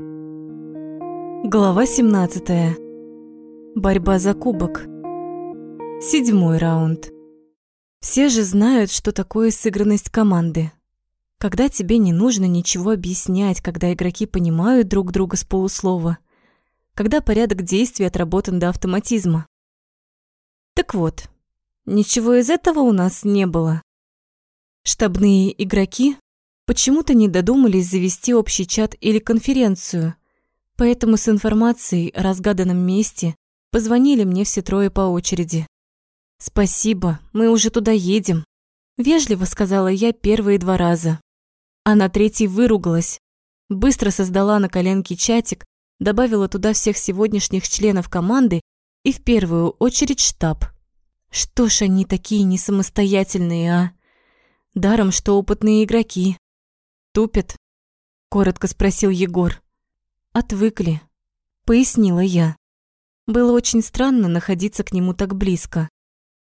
Глава 17. Борьба за кубок. Седьмой раунд. Все же знают, что такое сыгранность команды. Когда тебе не нужно ничего объяснять, когда игроки понимают друг друга с полуслова, когда порядок действий отработан до автоматизма. Так вот, ничего из этого у нас не было. Штабные игроки почему-то не додумались завести общий чат или конференцию, поэтому с информацией о разгаданном месте позвонили мне все трое по очереди. «Спасибо, мы уже туда едем», – вежливо сказала я первые два раза. А на третий выругалась, быстро создала на коленке чатик, добавила туда всех сегодняшних членов команды и в первую очередь штаб. Что ж они такие не самостоятельные, а? Даром, что опытные игроки. Тупят? Коротко спросил Егор. Отвыкли, пояснила я. Было очень странно находиться к нему так близко.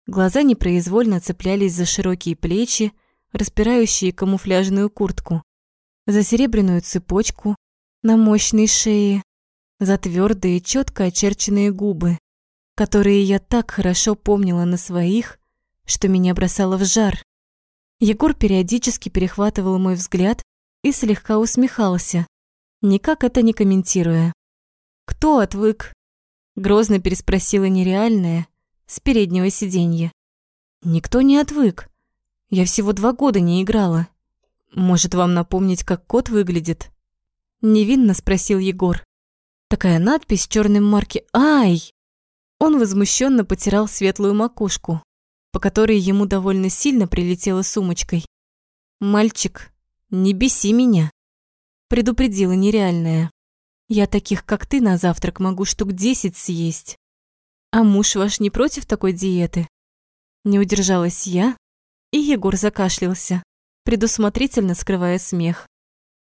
Глаза непроизвольно цеплялись за широкие плечи, распирающие камуфляжную куртку, за серебряную цепочку на мощной шее, за твердые, четко очерченные губы, которые я так хорошо помнила на своих, что меня бросало в жар. Егор периодически перехватывал мой взгляд и слегка усмехался, никак это не комментируя. «Кто отвык?» – грозно переспросила нереальная с переднего сиденья. «Никто не отвык. Я всего два года не играла. Может, вам напомнить, как кот выглядит?» Невинно спросил Егор. Такая надпись с черным марки «Ай!» Он возмущенно потирал светлую макушку, по которой ему довольно сильно прилетела сумочкой. «Мальчик, не беси меня», – предупредила нереальная. «Я таких, как ты, на завтрак могу штук десять съесть. А муж ваш не против такой диеты?» Не удержалась я, и Егор закашлялся, предусмотрительно скрывая смех.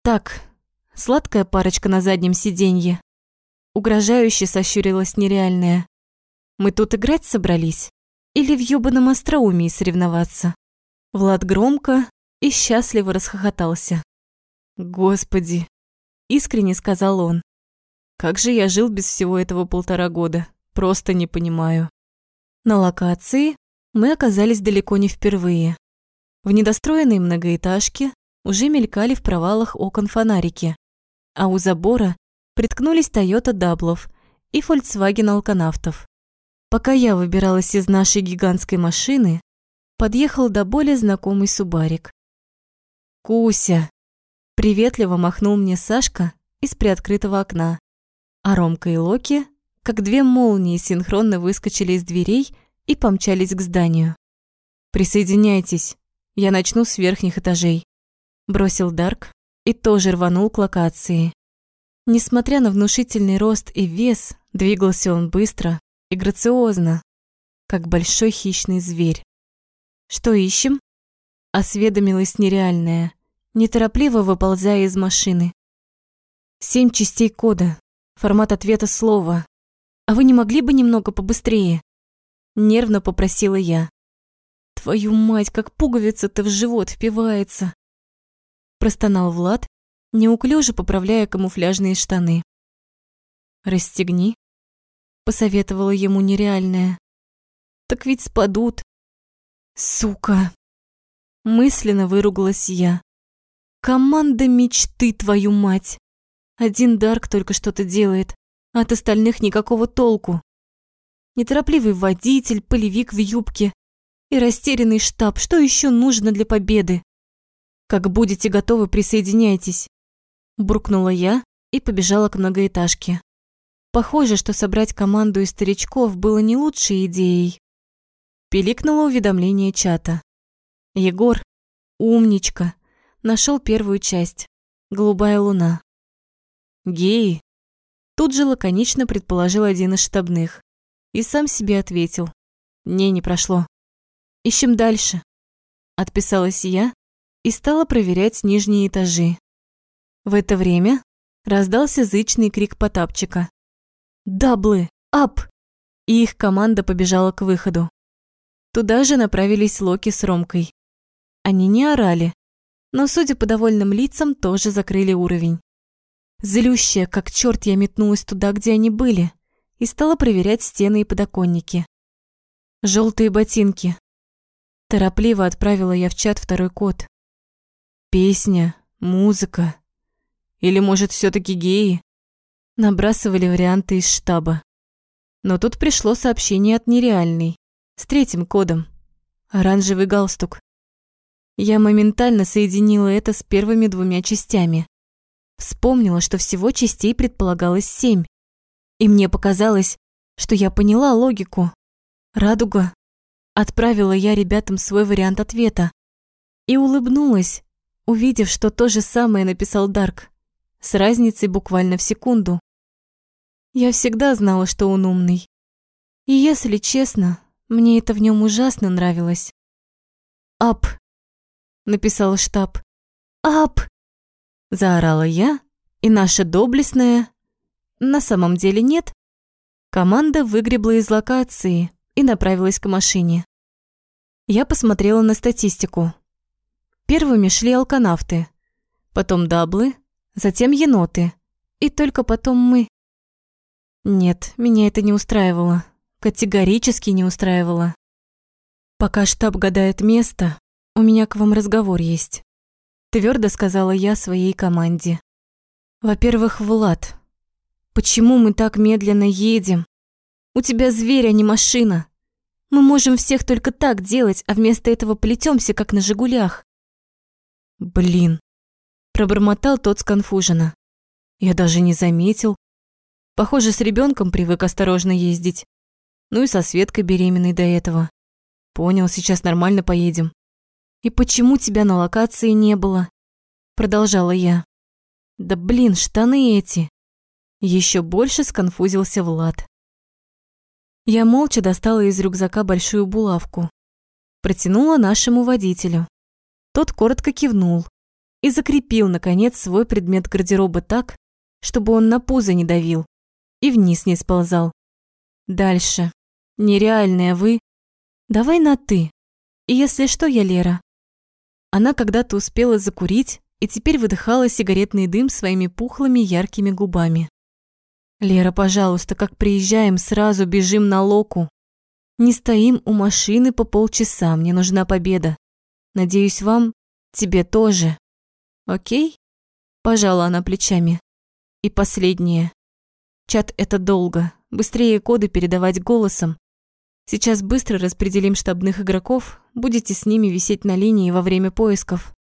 «Так, сладкая парочка на заднем сиденье». Угрожающе сощурилась нереальная. «Мы тут играть собрались?» Или в ёбаном остроумии соревноваться. Влад громко и счастливо расхохотался. «Господи!» – искренне сказал он. «Как же я жил без всего этого полтора года? Просто не понимаю». На локации мы оказались далеко не впервые. В недостроенной многоэтажке уже мелькали в провалах окон фонарики, а у забора приткнулись Toyota Даблов и Volkswagen Алканавтов. Пока я выбиралась из нашей гигантской машины, подъехал до более знакомый Субарик. «Куся!» – приветливо махнул мне Сашка из приоткрытого окна. А Ромка и Локи, как две молнии, синхронно выскочили из дверей и помчались к зданию. «Присоединяйтесь, я начну с верхних этажей», – бросил Дарк и тоже рванул к локации. Несмотря на внушительный рост и вес, двигался он быстро, и грациозно, как большой хищный зверь. «Что ищем?» – осведомилась нереальная, неторопливо выползая из машины. «Семь частей кода, формат ответа слова. А вы не могли бы немного побыстрее?» Нервно попросила я. «Твою мать, как пуговица-то в живот впивается!» Простонал Влад, неуклюже поправляя камуфляжные штаны. «Расстегни», посоветовала ему нереальное. Так ведь спадут. Сука. Мысленно выругалась я. Команда мечты, твою мать. Один Дарк только что-то делает, а от остальных никакого толку. Неторопливый водитель, полевик в юбке и растерянный штаб. Что еще нужно для победы? Как будете готовы, присоединяйтесь. Буркнула я и побежала к многоэтажке. Похоже, что собрать команду из старичков было не лучшей идеей. Пиликнуло уведомление чата. Егор, умничка, нашел первую часть. Голубая луна. Геи. Тут же лаконично предположил один из штабных. И сам себе ответил. Не, не прошло. Ищем дальше. Отписалась я и стала проверять нижние этажи. В это время раздался зычный крик Потапчика. Даблы! Ап!» И их команда побежала к выходу. Туда же направились Локи с Ромкой. Они не орали, но, судя по довольным лицам, тоже закрыли уровень. Злющая, как черт, я метнулась туда, где они были, и стала проверять стены и подоконники. Желтые ботинки. Торопливо отправила я в чат второй код. Песня, музыка. Или, может, все таки геи? Набрасывали варианты из штаба. Но тут пришло сообщение от нереальной, с третьим кодом. Оранжевый галстук. Я моментально соединила это с первыми двумя частями. Вспомнила, что всего частей предполагалось семь. И мне показалось, что я поняла логику. Радуга. Отправила я ребятам свой вариант ответа. И улыбнулась, увидев, что то же самое написал Дарк. С разницей буквально в секунду. Я всегда знала, что он умный. И если честно, мне это в нем ужасно нравилось. «Ап!» — написал штаб. «Ап!» — заорала я, и наша доблестная... На самом деле нет. Команда выгребла из локации и направилась к машине. Я посмотрела на статистику. Первыми шли алканавты, потом даблы, затем еноты, и только потом мы. Нет, меня это не устраивало. Категорически не устраивало. Пока штаб гадает место, у меня к вам разговор есть. Твердо сказала я своей команде. Во-первых, Влад, почему мы так медленно едем? У тебя зверь, а не машина. Мы можем всех только так делать, а вместо этого плетемся, как на «Жигулях». Блин, пробормотал тот сконфуженно. Я даже не заметил. Похоже, с ребенком привык осторожно ездить. Ну и со Светкой беременной до этого. Понял, сейчас нормально поедем. И почему тебя на локации не было? Продолжала я. Да блин, штаны эти. Еще больше сконфузился Влад. Я молча достала из рюкзака большую булавку. Протянула нашему водителю. Тот коротко кивнул и закрепил, наконец, свой предмет гардероба так, чтобы он на пузо не давил и вниз не сползал. Дальше. Нереальная вы. Давай на «ты». И если что, я Лера. Она когда-то успела закурить и теперь выдыхала сигаретный дым своими пухлыми яркими губами. «Лера, пожалуйста, как приезжаем, сразу бежим на локу. Не стоим у машины по полчаса, мне нужна победа. Надеюсь, вам, тебе тоже. Окей?» Пожала она плечами. И последнее. Чат – это долго. Быстрее коды передавать голосом. Сейчас быстро распределим штабных игроков, будете с ними висеть на линии во время поисков.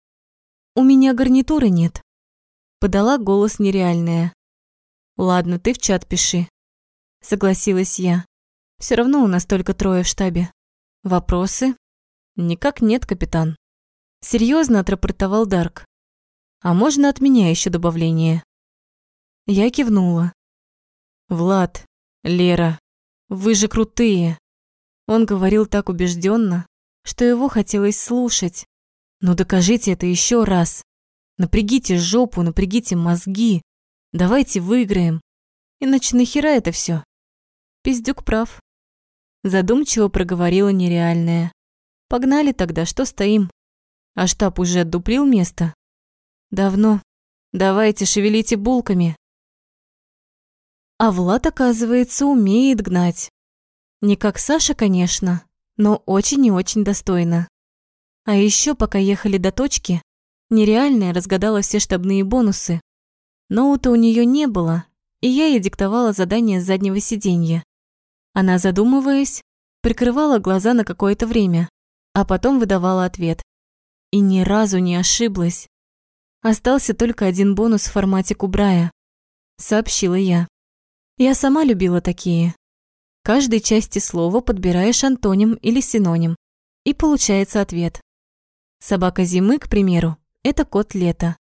У меня гарнитуры нет. Подала голос нереальная. Ладно, ты в чат пиши. Согласилась я. Все равно у нас только трое в штабе. Вопросы? Никак нет, капитан. Серьезно отрапортовал Дарк. А можно от меня еще добавление? Я кивнула. Влад, Лера, вы же крутые. Он говорил так убежденно, что его хотелось слушать. Но докажите это еще раз. Напрягите жопу, напрягите мозги. Давайте выиграем. Иначе нахера это все? Пиздюк прав. Задумчиво проговорила нереальная. Погнали тогда, что стоим? А штаб уже отдуплил место? Давно. Давайте, шевелите булками. А Влад, оказывается, умеет гнать. Не как Саша, конечно, но очень и очень достойно. А еще, пока ехали до точки, нереальная разгадала все штабные бонусы, Ноута у нее не было, и я ей диктовала задание с заднего сиденья. Она, задумываясь, прикрывала глаза на какое-то время, а потом выдавала ответ. И ни разу не ошиблась. Остался только один бонус в формате кубрая, сообщила я. Я сама любила такие. Каждой части слова подбираешь антоним или синоним, и получается ответ. Собака зимы, к примеру, это кот лета,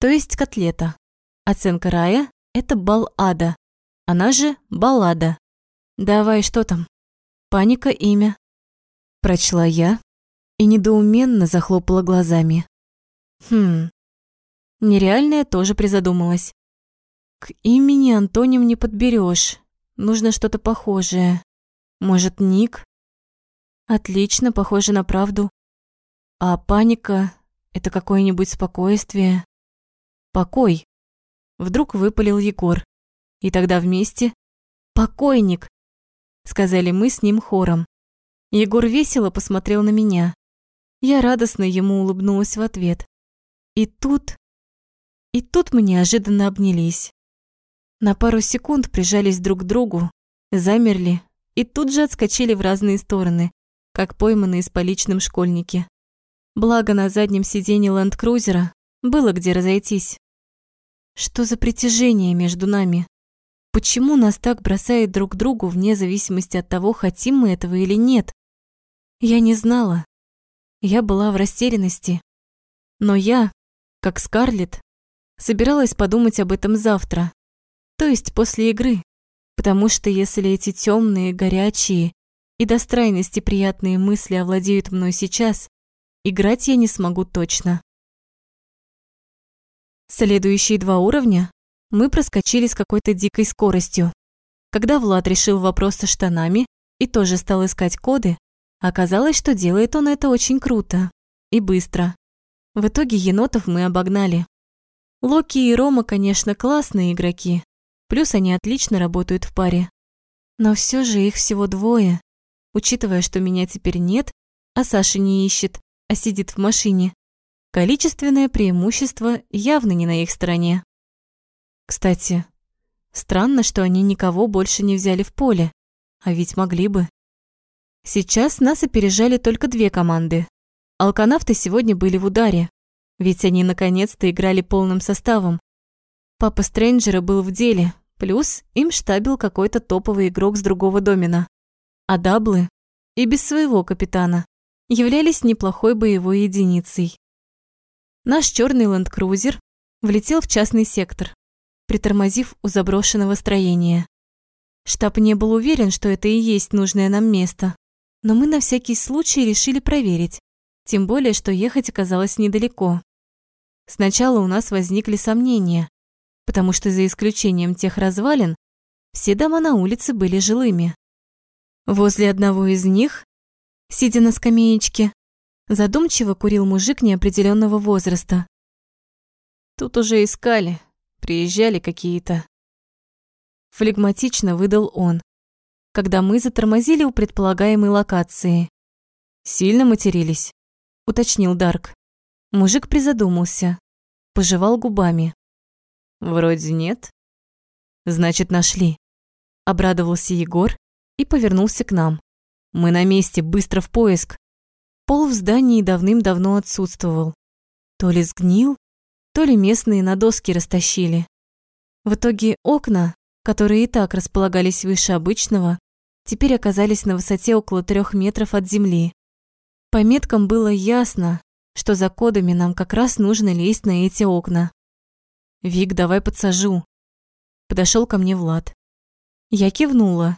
то есть котлета. Оценка рая – это бал ада, она же баллада. Давай, что там? Паника имя. Прочла я и недоуменно захлопала глазами. Хм. Нереальная тоже призадумалась. К имени антоним не подберешь. Нужно что-то похожее. Может, ник? Отлично, похоже на правду. А паника – это какое-нибудь спокойствие. Покой Вдруг выпалил Егор. И тогда вместе «Покойник!» Сказали мы с ним хором. Егор весело посмотрел на меня. Я радостно ему улыбнулась в ответ. И тут... И тут мы неожиданно обнялись. На пару секунд прижались друг к другу, замерли и тут же отскочили в разные стороны, как пойманные с поличным школьники. Благо на заднем сиденье ленд-крузера было где разойтись. Что за притяжение между нами? Почему нас так бросает друг к другу вне зависимости от того, хотим мы этого или нет? Я не знала. Я была в растерянности. Но я, как Скарлетт, собиралась подумать об этом завтра, то есть после игры. Потому что если эти темные, горячие и до странности приятные мысли овладеют мной сейчас, играть я не смогу точно. Следующие два уровня мы проскочили с какой-то дикой скоростью. Когда Влад решил вопрос со штанами и тоже стал искать коды, оказалось, что делает он это очень круто и быстро. В итоге енотов мы обогнали. Локи и Рома, конечно, классные игроки, Плюс они отлично работают в паре. Но все же их всего двое. Учитывая, что меня теперь нет, а Саша не ищет, а сидит в машине, количественное преимущество явно не на их стороне. Кстати, странно, что они никого больше не взяли в поле, а ведь могли бы. Сейчас нас опережали только две команды. Алканавты сегодня были в ударе, ведь они наконец-то играли полным составом. Папа Стрэнджера был в деле, Плюс им штабил какой-то топовый игрок с другого домена. А даблы и без своего капитана являлись неплохой боевой единицей. Наш черный ленд-крузер влетел в частный сектор, притормозив у заброшенного строения. Штаб не был уверен, что это и есть нужное нам место, но мы на всякий случай решили проверить, тем более, что ехать оказалось недалеко. Сначала у нас возникли сомнения, потому что за исключением тех развалин, все дома на улице были жилыми. Возле одного из них, сидя на скамеечке, задумчиво курил мужик неопределенного возраста. Тут уже искали, приезжали какие-то. Флегматично выдал он, когда мы затормозили у предполагаемой локации. Сильно матерились, уточнил Дарк. Мужик призадумался, пожевал губами. Вроде нет. Значит, нашли. Обрадовался Егор и повернулся к нам. Мы на месте, быстро в поиск. Пол в здании давным-давно отсутствовал. То ли сгнил, то ли местные на доски растащили. В итоге окна, которые и так располагались выше обычного, теперь оказались на высоте около трех метров от земли. По меткам было ясно, что за кодами нам как раз нужно лезть на эти окна. «Вик, давай подсажу». Подошел ко мне Влад. Я кивнула,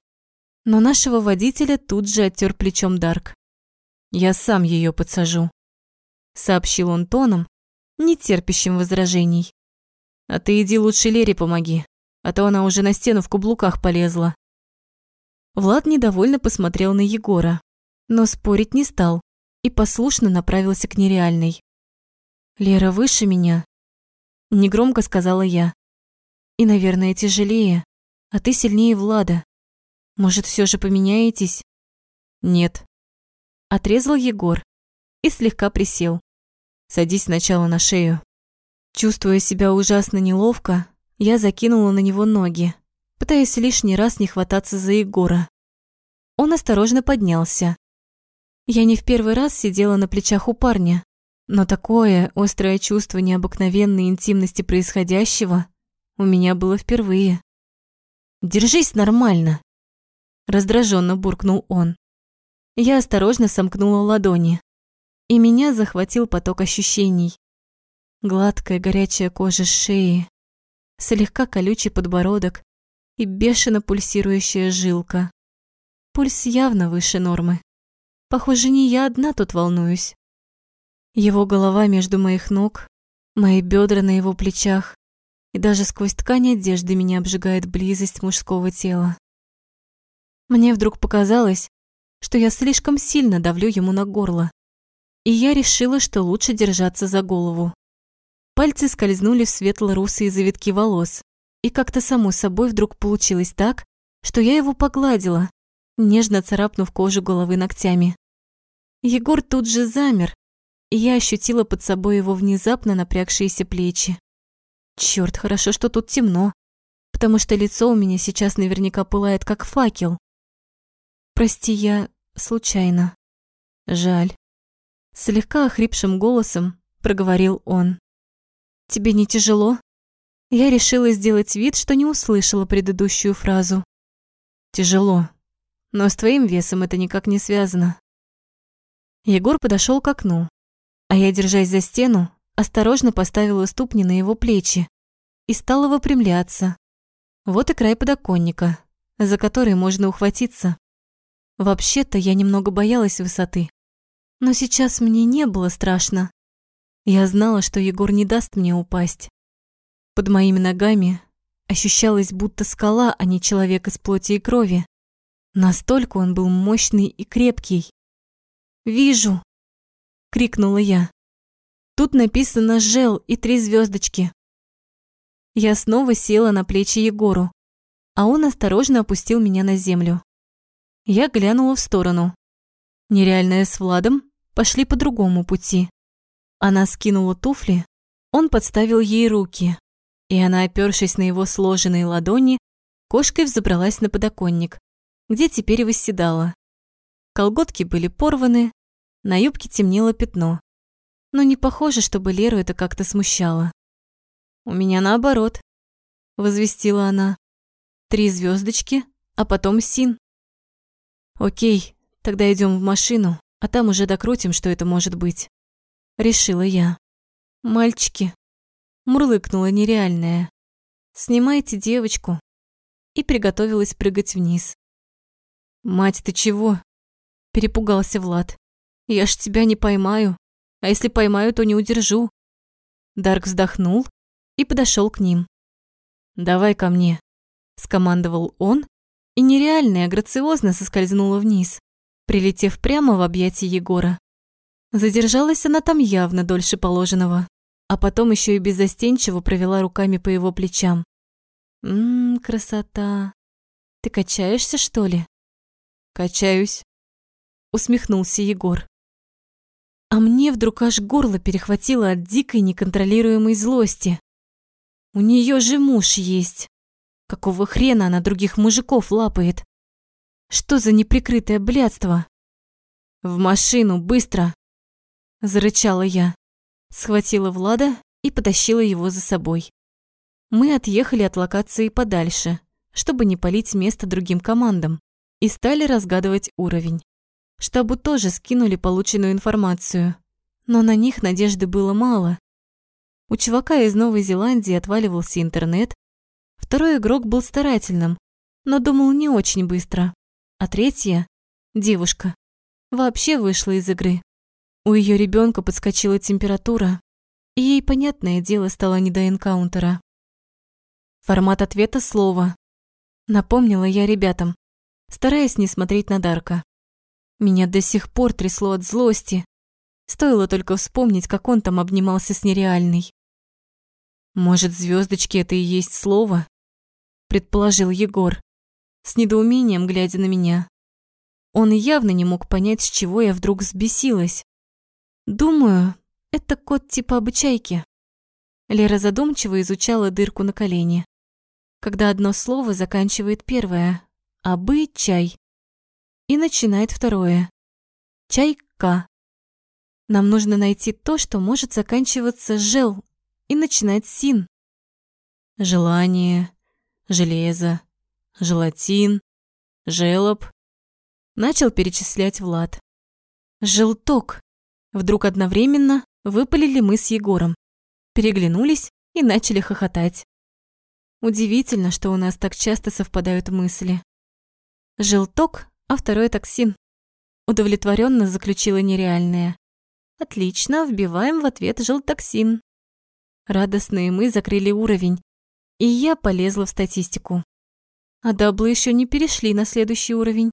но нашего водителя тут же оттер плечом Дарк. «Я сам ее подсажу», — сообщил он тоном, не терпящим возражений. «А ты иди лучше Лере помоги, а то она уже на стену в каблуках полезла». Влад недовольно посмотрел на Егора, но спорить не стал и послушно направился к нереальной. «Лера выше меня, Негромко сказала я. И, наверное, тяжелее. А ты сильнее Влада. Может, все же поменяетесь? Нет. Отрезал Егор и слегка присел. Садись сначала на шею. Чувствуя себя ужасно неловко, я закинула на него ноги, пытаясь лишний раз не хвататься за Егора. Он осторожно поднялся. Я не в первый раз сидела на плечах у парня, но такое острое чувство необыкновенной интимности происходящего у меня было впервые. «Держись нормально!» Раздраженно буркнул он. Я осторожно сомкнула ладони, и меня захватил поток ощущений. Гладкая горячая кожа шеи, слегка колючий подбородок и бешено пульсирующая жилка. Пульс явно выше нормы. Похоже, не я одна тут волнуюсь. Его голова между моих ног, мои бедра на его плечах, и даже сквозь ткань одежды меня обжигает близость мужского тела. Мне вдруг показалось, что я слишком сильно давлю ему на горло, и я решила, что лучше держаться за голову. Пальцы скользнули в светло-русые завитки волос, и как-то само собой вдруг получилось так, что я его погладила, нежно царапнув кожу головы ногтями. Егор тут же замер, и я ощутила под собой его внезапно напрягшиеся плечи. Черт, хорошо, что тут темно, потому что лицо у меня сейчас наверняка пылает, как факел. Прости, я случайно. Жаль. Слегка охрипшим голосом проговорил он. Тебе не тяжело? Я решила сделать вид, что не услышала предыдущую фразу. Тяжело, но с твоим весом это никак не связано. Егор подошел к окну, а я, держась за стену, осторожно поставила ступни на его плечи и стала выпрямляться. Вот и край подоконника, за который можно ухватиться. Вообще-то я немного боялась высоты, но сейчас мне не было страшно. Я знала, что Егор не даст мне упасть. Под моими ногами ощущалась будто скала, а не человек из плоти и крови. Настолько он был мощный и крепкий. «Вижу!» — крикнула я. Тут написано «Жел» и три звездочки. Я снова села на плечи Егору, а он осторожно опустил меня на землю. Я глянула в сторону. Нереальная с Владом пошли по другому пути. Она скинула туфли, он подставил ей руки, и она, опёршись на его сложенные ладони, кошкой взобралась на подоконник, где теперь восседала. Колготки были порваны, на юбке темнело пятно. Но не похоже, чтобы Леру это как-то смущало. «У меня наоборот», — возвестила она. «Три звездочки, а потом син». «Окей, тогда идем в машину, а там уже докрутим, что это может быть». Решила я. «Мальчики», — мурлыкнула нереальная. «Снимайте девочку». И приготовилась прыгать вниз. «Мать, ты чего?» — перепугался Влад. «Я ж тебя не поймаю, а если поймаю, то не удержу». Дарк вздохнул и подошел к ним. «Давай ко мне», — скомандовал он, и нереальная грациозно соскользнула вниз, прилетев прямо в объятия Егора. Задержалась она там явно дольше положенного, а потом еще и беззастенчиво провела руками по его плечам. «Ммм, красота! Ты качаешься, что ли?» «Качаюсь», — усмехнулся Егор. А мне вдруг аж горло перехватило от дикой неконтролируемой злости. У нее же муж есть. Какого хрена она других мужиков лапает? Что за неприкрытое блядство? В машину, быстро! Зарычала я, схватила Влада и потащила его за собой. Мы отъехали от локации подальше, чтобы не палить место другим командам, и стали разгадывать уровень. Штабу тоже скинули полученную информацию, но на них надежды было мало. У чувака из Новой Зеландии отваливался интернет, второй игрок был старательным, но думал не очень быстро, а третья, девушка, вообще вышла из игры. У ее ребенка подскочила температура, и ей, понятное дело, стало не до энкаунтера. Формат ответа слова. Напомнила я ребятам, стараясь не смотреть на Дарка. Меня до сих пор трясло от злости. Стоило только вспомнить, как он там обнимался с нереальной. «Может, звездочки это и есть слово?» предположил Егор, с недоумением глядя на меня. Он явно не мог понять, с чего я вдруг взбесилась. Думаю, это код типа обычайки. Лера задумчиво изучала дырку на колене. Когда одно слово заканчивает первое «обычай» и начинает второе «чайка». Нам нужно найти то, что может заканчиваться «жел» и начинать «син». Желание, железо, желатин, желоб. Начал перечислять Влад. Желток. Вдруг одновременно выпалили мы с Егором, переглянулись и начали хохотать. Удивительно, что у нас так часто совпадают мысли. Желток, а второй токсин. Удовлетворенно заключила нереальная. Отлично, вбиваем в ответ желтоксин. Радостные мы закрыли уровень, и я полезла в статистику. А даблы еще не перешли на следующий уровень.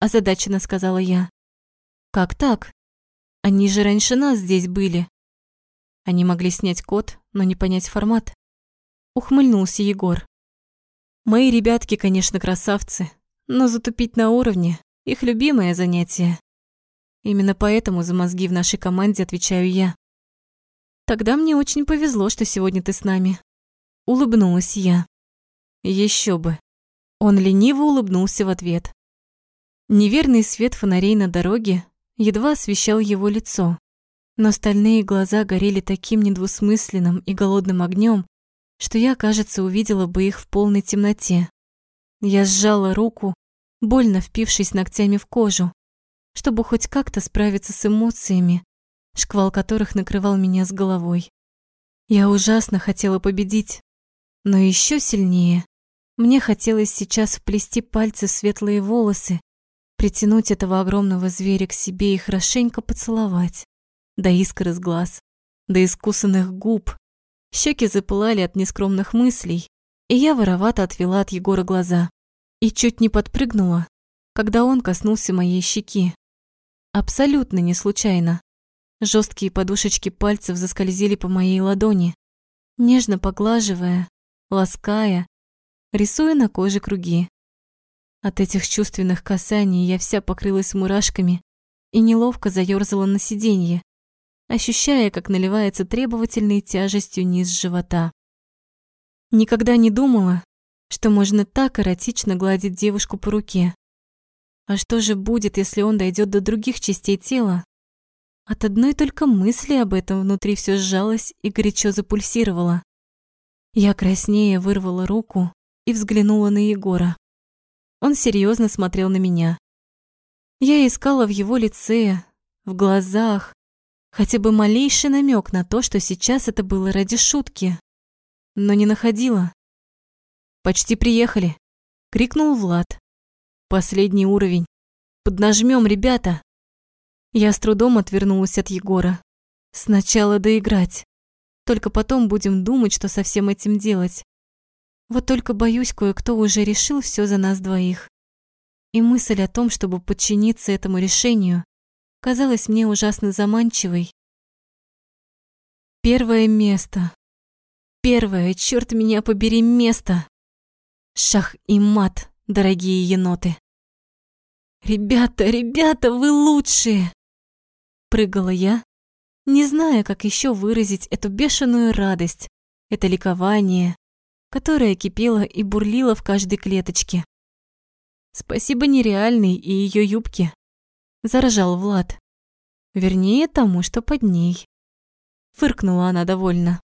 Озадаченно сказала я. Как так? Они же раньше нас здесь были. Они могли снять код, но не понять формат. Ухмыльнулся Егор. Мои ребятки, конечно, красавцы, но затупить на уровне – их любимое занятие. Именно поэтому за мозги в нашей команде отвечаю я. Тогда мне очень повезло, что сегодня ты с нами. Улыбнулась я. Еще бы. Он лениво улыбнулся в ответ. Неверный свет фонарей на дороге едва освещал его лицо, но стальные глаза горели таким недвусмысленным и голодным огнем, что я, кажется, увидела бы их в полной темноте. Я сжала руку, больно впившись ногтями в кожу, чтобы хоть как-то справиться с эмоциями, шквал которых накрывал меня с головой. Я ужасно хотела победить, но еще сильнее мне хотелось сейчас вплести пальцы в светлые волосы, притянуть этого огромного зверя к себе и хорошенько поцеловать, до искр из глаз, до искусанных губ, Щеки запылали от нескромных мыслей, и я воровато отвела от Егора глаза и чуть не подпрыгнула, когда он коснулся моей щеки. Абсолютно не случайно. Жесткие подушечки пальцев заскользили по моей ладони, нежно поглаживая, лаская, рисуя на коже круги. От этих чувственных касаний я вся покрылась мурашками и неловко заёрзала на сиденье, ощущая, как наливается требовательной тяжестью низ живота. Никогда не думала, что можно так эротично гладить девушку по руке. А что же будет, если он дойдет до других частей тела? От одной только мысли об этом внутри все сжалось и горячо запульсировало. Я краснее вырвала руку и взглянула на Егора. Он серьезно смотрел на меня. Я искала в его лице, в глазах, хотя бы малейший намек на то, что сейчас это было ради шутки, но не находила. «Почти приехали», — крикнул Влад. «Последний уровень. Поднажмем, ребята!» Я с трудом отвернулась от Егора. Сначала доиграть. Только потом будем думать, что со всем этим делать. Вот только боюсь, кое-кто уже решил все за нас двоих. И мысль о том, чтобы подчиниться этому решению, казалась мне ужасно заманчивой. Первое место. Первое, черт меня побери, место. Шах и мат, дорогие еноты. «Ребята, ребята, вы лучшие!» Прыгала я, не зная, как еще выразить эту бешеную радость, это ликование, которое кипело и бурлило в каждой клеточке. Спасибо нереальной и ее юбке. Заржал Влад. Вернее, тому, что под ней. Фыркнула она довольно.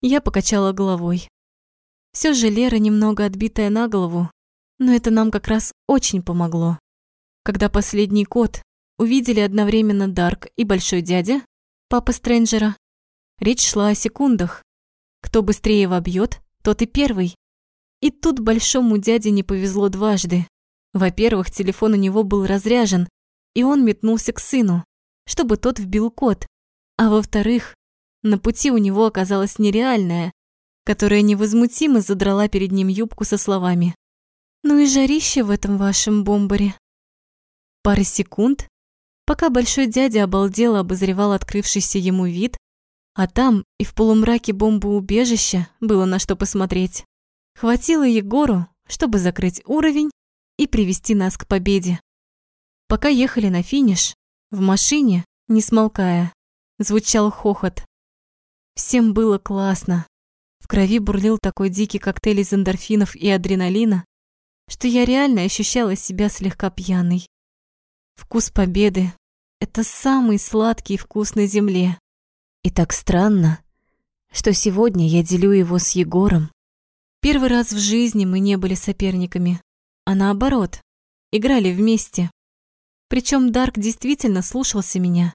Я покачала головой. Все же Лера немного отбитая на голову, но это нам как раз очень помогло. Когда последний кот увидели одновременно Дарк и Большой Дядя, папа Стрэнджера, речь шла о секундах. Кто быстрее вобьет, тот и первый. И тут Большому Дяде не повезло дважды. Во-первых, телефон у него был разряжен, и он метнулся к сыну, чтобы тот вбил код. А во-вторых, на пути у него оказалась нереальная, которая невозмутимо задрала перед ним юбку со словами «Ну и жарище в этом вашем бомбаре». Пара секунд, пока большой дядя обалдело обозревал открывшийся ему вид, а там и в полумраке бомбоубежища было на что посмотреть. Хватило Егору, чтобы закрыть уровень и привести нас к победе. Пока ехали на финиш, в машине, не смолкая, звучал хохот. Всем было классно. В крови бурлил такой дикий коктейль из эндорфинов и адреналина, что я реально ощущала себя слегка пьяной. Вкус победы – это самый сладкий вкус на земле. И так странно, что сегодня я делю его с Егором. Первый раз в жизни мы не были соперниками, а наоборот, играли вместе. Причем Дарк действительно слушался меня,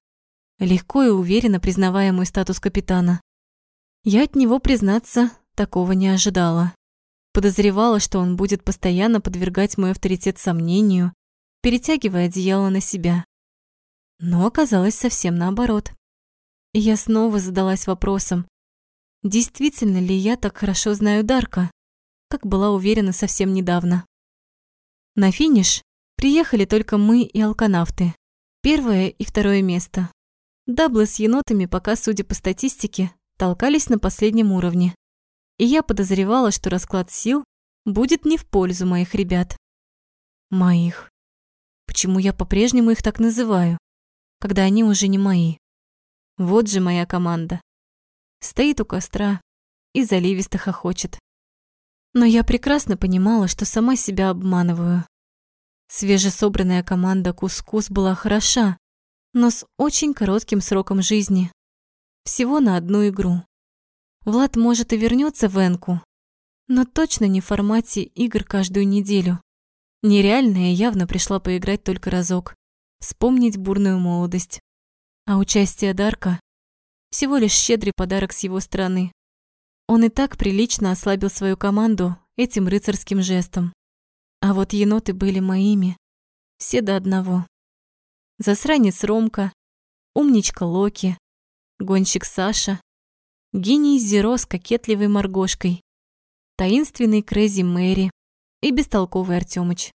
легко и уверенно признавая мой статус капитана. Я от него, признаться, такого не ожидала. Подозревала, что он будет постоянно подвергать мой авторитет сомнению, перетягивая одеяло на себя. Но оказалось совсем наоборот. И я снова задалась вопросом, действительно ли я так хорошо знаю Дарка, как была уверена совсем недавно. На финиш приехали только мы и алканавты. Первое и второе место. Даблы с енотами пока, судя по статистике, толкались на последнем уровне. И я подозревала, что расклад сил будет не в пользу моих ребят. Моих. Почему я по-прежнему их так называю, когда они уже не мои? Вот же моя команда. Стоит у костра и заливисто хохочет. Но я прекрасно понимала, что сама себя обманываю. Свежесобранная команда «Кускус» была хороша, но с очень коротким сроком жизни. Всего на одну игру. Влад, может, и вернется в Энку, но точно не в формате игр каждую неделю. Нереальная явно пришла поиграть только разок, вспомнить бурную молодость. А участие Дарка – всего лишь щедрый подарок с его стороны. Он и так прилично ослабил свою команду этим рыцарским жестом. А вот еноты были моими, все до одного засранец Ромка, умничка Локи, гонщик Саша, гений Зеро с кокетливой моргошкой, таинственный Крэзи Мэри и бестолковый Артёмыч.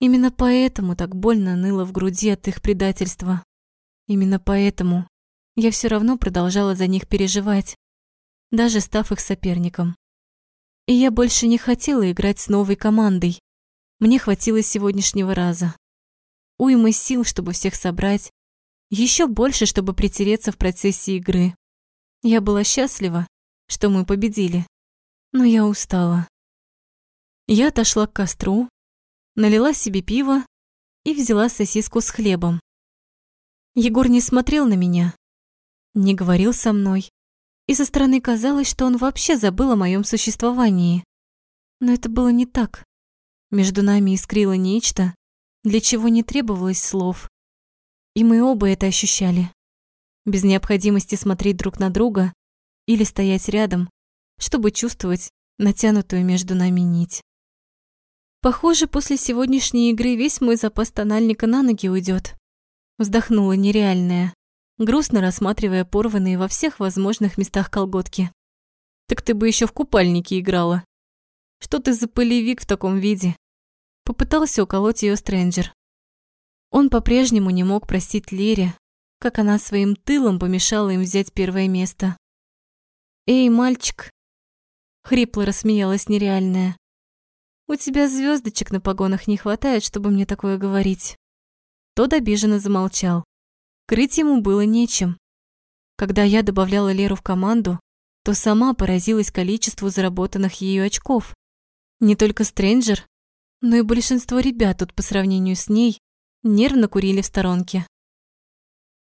Именно поэтому так больно ныло в груди от их предательства. Именно поэтому я все равно продолжала за них переживать, даже став их соперником. И я больше не хотела играть с новой командой. Мне хватило сегодняшнего раза уймы сил, чтобы всех собрать, еще больше, чтобы притереться в процессе игры. Я была счастлива, что мы победили, но я устала. Я отошла к костру, налила себе пиво и взяла сосиску с хлебом. Егор не смотрел на меня, не говорил со мной, и со стороны казалось, что он вообще забыл о моем существовании. Но это было не так. Между нами искрило нечто, для чего не требовалось слов. И мы оба это ощущали. Без необходимости смотреть друг на друга или стоять рядом, чтобы чувствовать натянутую между нами нить. Похоже, после сегодняшней игры весь мой запас тональника на ноги уйдет. Вздохнула нереальная, грустно рассматривая порванные во всех возможных местах колготки. Так ты бы еще в купальнике играла. Что ты за полевик в таком виде? Попытался уколоть ее Стрэнджер. Он по-прежнему не мог простить Лере, как она своим тылом помешала им взять первое место. «Эй, мальчик!» Хрипло рассмеялась нереальная. «У тебя звездочек на погонах не хватает, чтобы мне такое говорить». Тот обиженно замолчал. Крыть ему было нечем. Когда я добавляла Леру в команду, то сама поразилась количеству заработанных ею очков. Не только Стрэнджер, но и большинство ребят тут по сравнению с ней нервно курили в сторонке.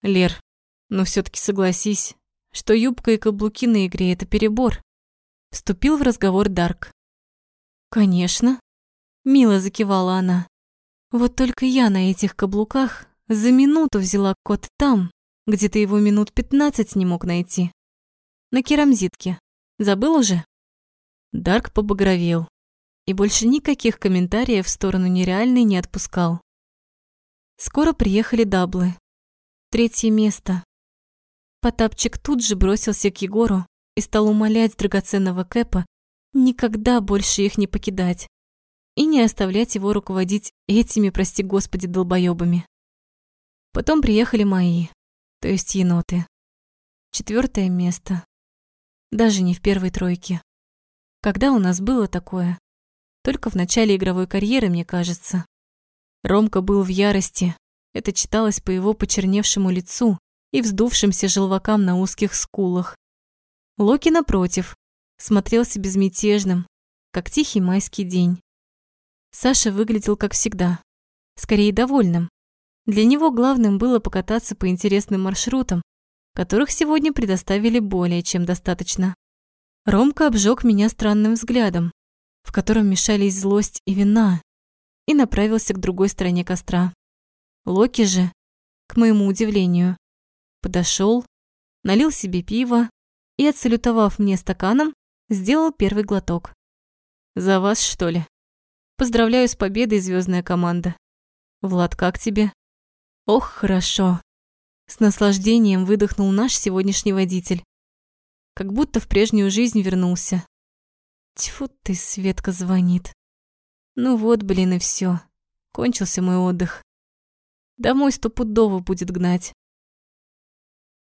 Лер, ну все таки согласись, что юбка и каблуки на игре – это перебор. Вступил в разговор Дарк. Конечно. Мило закивала она. Вот только я на этих каблуках за минуту взяла код там, где ты его минут пятнадцать не мог найти. На керамзитке. Забыл уже? Дарк побагровел и больше никаких комментариев в сторону нереальной не отпускал. Скоро приехали даблы. Третье место. Потапчик тут же бросился к Егору и стал умолять драгоценного Кэпа никогда больше их не покидать и не оставлять его руководить этими, прости господи, долбоёбами. Потом приехали мои, то есть еноты. Четвертое место. Даже не в первой тройке. Когда у нас было такое? Только в начале игровой карьеры, мне кажется. Ромка был в ярости. Это читалось по его почерневшему лицу и вздувшимся желвакам на узких скулах. Локи, напротив, смотрелся безмятежным, как тихий майский день. Саша выглядел как всегда, скорее довольным. Для него главным было покататься по интересным маршрутам, которых сегодня предоставили более чем достаточно. Ромка обжег меня странным взглядом, в котором мешались злость и вина, и направился к другой стороне костра. Локи же, к моему удивлению, подошел, налил себе пиво и, отсалютовав мне стаканом, сделал первый глоток. «За вас, что ли? Поздравляю с победой, звездная команда. Влад, как тебе?» «Ох, хорошо!» С наслаждением выдохнул наш сегодняшний водитель. Как будто в прежнюю жизнь вернулся. Тьфу ты, Светка звонит. Ну вот, блин, и все. Кончился мой отдых. Домой стопудово будет гнать.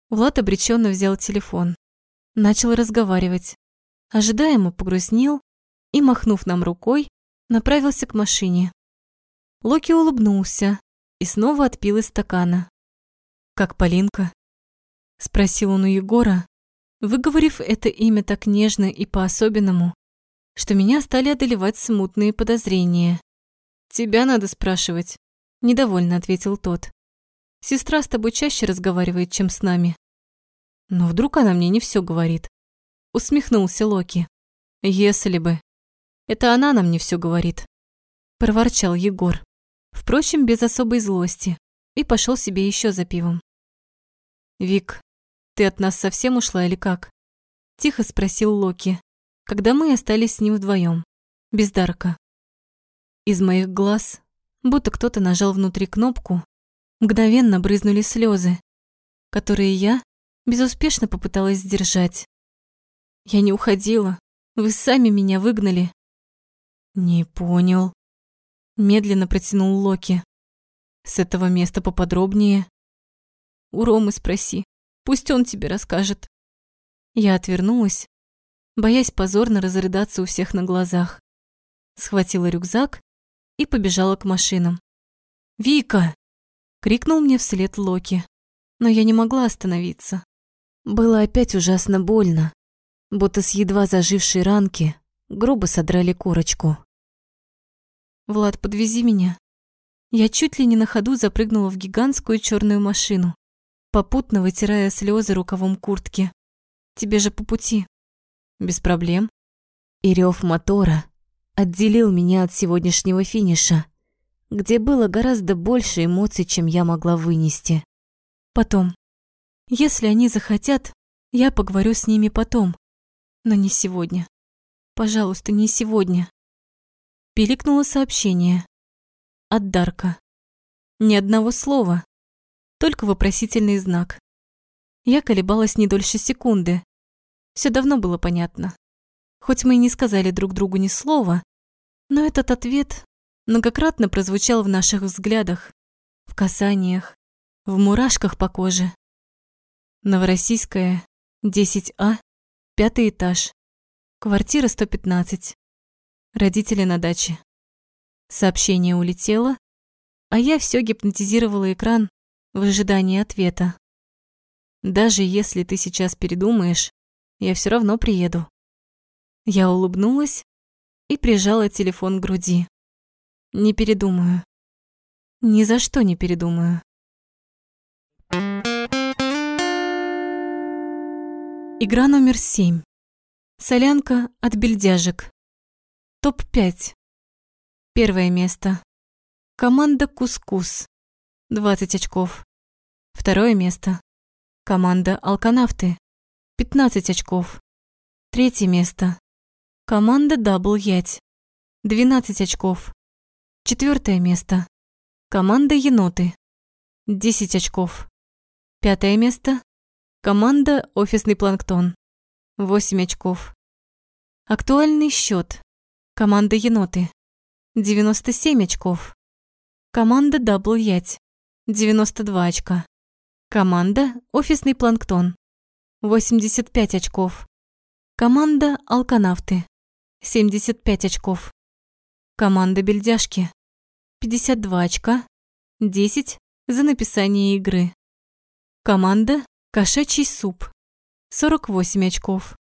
Влад обреченно взял телефон. Начал разговаривать. Ожидаемо погрустнел и, махнув нам рукой, направился к машине. Локи улыбнулся и снова отпил из стакана. «Как Полинка?» – спросил он у Егора, выговорив это имя так нежно и по-особенному, что меня стали одолевать смутные подозрения. «Тебя надо спрашивать», – недовольно ответил тот. «Сестра с тобой чаще разговаривает, чем с нами». «Но вдруг она мне не все говорит?» – усмехнулся Локи. «Если бы. Это она нам не все говорит», – проворчал Егор. Впрочем, без особой злости, и пошел себе еще за пивом. «Вик, ты от нас совсем ушла или как?» – тихо спросил Локи, когда мы остались с ним вдвоем, без Дарка. Из моих глаз, будто кто-то нажал внутри кнопку, мгновенно брызнули слезы, которые я безуспешно попыталась сдержать. Я не уходила, вы сами меня выгнали. Не понял. Медленно протянул Локи. С этого места поподробнее. У Ромы спроси, пусть он тебе расскажет. Я отвернулась, боясь позорно разрыдаться у всех на глазах. Схватила рюкзак и побежала к машинам. «Вика!» — крикнул мне вслед Локи, но я не могла остановиться. Было опять ужасно больно, будто с едва зажившей ранки грубо содрали корочку. «Влад, подвези меня». Я чуть ли не на ходу запрыгнула в гигантскую черную машину, попутно вытирая слезы рукавом куртки. «Тебе же по пути». Без проблем. И рев мотора отделил меня от сегодняшнего финиша, где было гораздо больше эмоций, чем я могла вынести. Потом. Если они захотят, я поговорю с ними потом. Но не сегодня. Пожалуйста, не сегодня. Пиликнуло сообщение. От Дарка. Ни одного слова, только вопросительный знак. Я колебалась не дольше секунды, все давно было понятно. Хоть мы и не сказали друг другу ни слова, но этот ответ многократно прозвучал в наших взглядах, в касаниях, в мурашках по коже. Новороссийская, 10А, пятый этаж, квартира 115. Родители на даче. Сообщение улетело, а я все гипнотизировала экран в ожидании ответа. Даже если ты сейчас передумаешь, я все равно приеду. Я улыбнулась и прижала телефон к груди. Не передумаю. Ни за что не передумаю. Игра номер семь. Солянка от бельдяжек. Топ-5. Первое место. Команда Кускус. 20 очков. Второе место. Команда Алканавты. 15 очков. Третье место. Команда Double Ять. 12 очков. Четвертое место. Команда Еноты. 10 очков. Пятое место. Команда Офисный Планктон. 8 очков. Актуальный счет. Команда Еноты. 97 очков. Команда Double Ять. 92 очка. Команда Офисный Планктон. 85 очков. Команда Алканавты. 75 очков. Команда Бельдяшки. 52 очка. 10 за написание игры. Команда Кошачий суп. 48 очков.